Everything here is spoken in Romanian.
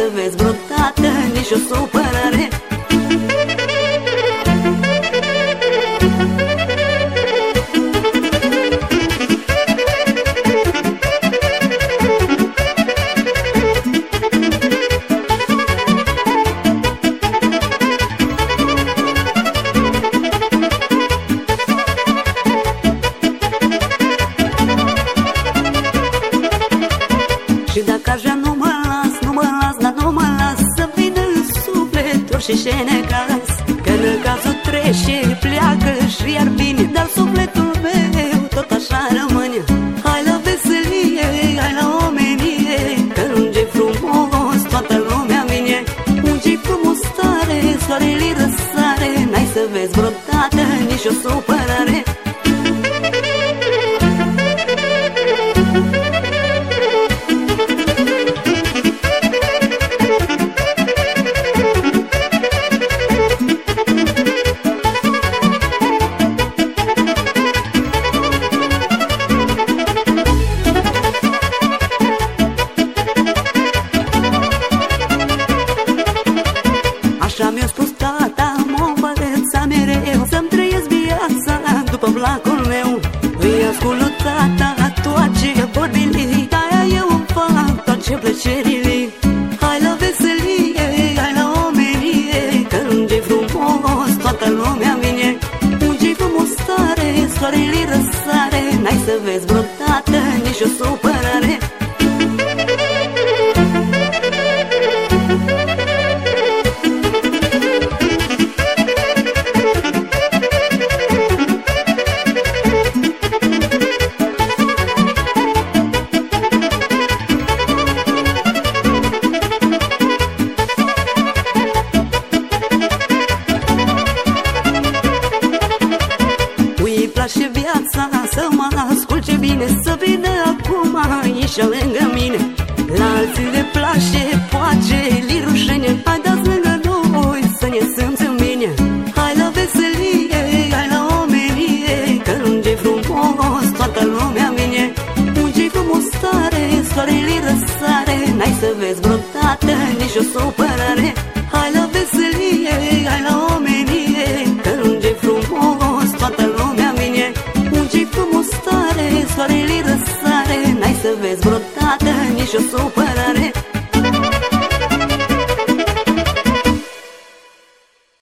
să vezi vreodată nici o supărare. Și dacă așa nu mă suflet orice necaz Că în cazul trece, pleacă și iar bine Dar sufletul meu tot așa rămâne. Hai la veselie, hai la omenie Că unge frumos toată lumea vine. Unge frumos stare, soarele răsare N-ai să vezi vreodată nici o supărare după placul meu. Îi ascult tata toate vorbile De-aia eu îmi fac toate plăcerile. Hai la veselie, hai la omenie Că unge frumos toată lumea vine. Unge frumos stare, soarele răsare. N-ai să vezi vreodată nici o supărare viața să mă asculte bine Să vină acum aici lângă mine. La alții le place, poate li rușine Hai dați lângă noi să ne simțim bine. Hai la veselie, hai la omenie Că unge frumos toată lumea vine. Unge frumos stare, soarele răsare N-ai să vezi vreodată frumos stare,